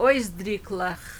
Oisdriclach